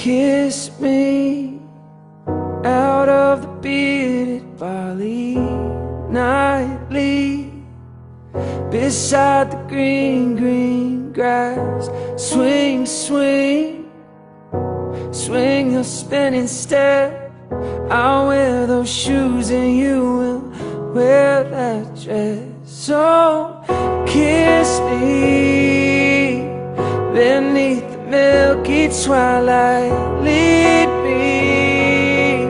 kiss me out of the bearded barley nightly beside the green, green grass. Swing, swing, swing your spinning step. I'll wear those shoes and you will wear that dress. So kiss me beneath milky twilight. Lead me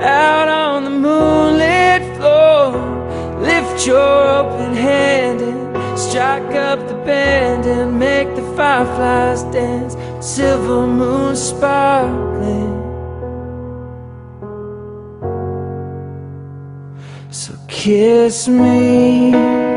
out on the moonlit floor. Lift your open hand and strike up the band and make the fireflies dance. Silver moon sparkling. So kiss me.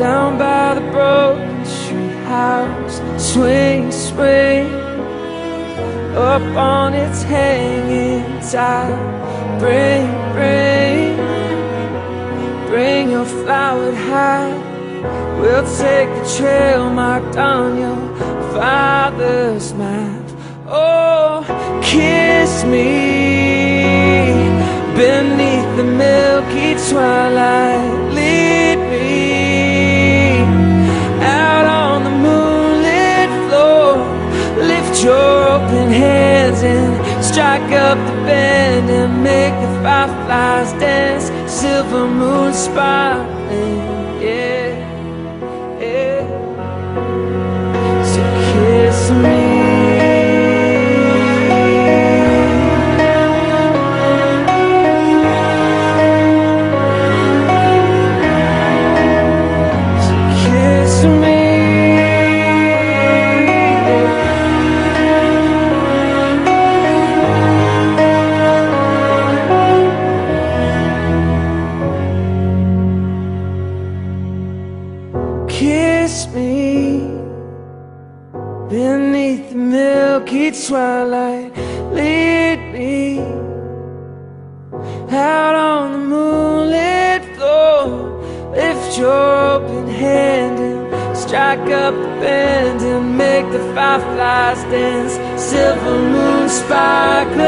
Down by the broken street house. Swing, swing up on its hanging tide. Bring, bring, bring your flowered hat. We'll take the trail marked on your father's map. Oh, kiss me beneath the milky twilight. Your open hands and strike up the band and make the fireflies dance. Silver moon sparkling, yeah. Beneath the milky twilight. Lead me out on the moonlit floor. Lift your open hand and strike up the band and make the fireflies dance. Silver moon sparkling.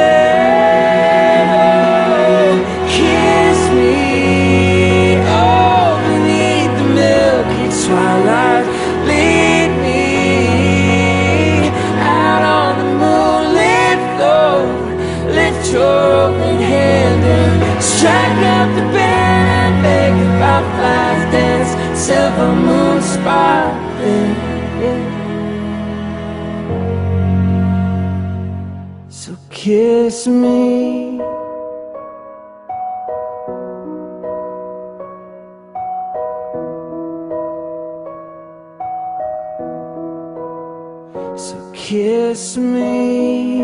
Kiss me. So kiss me.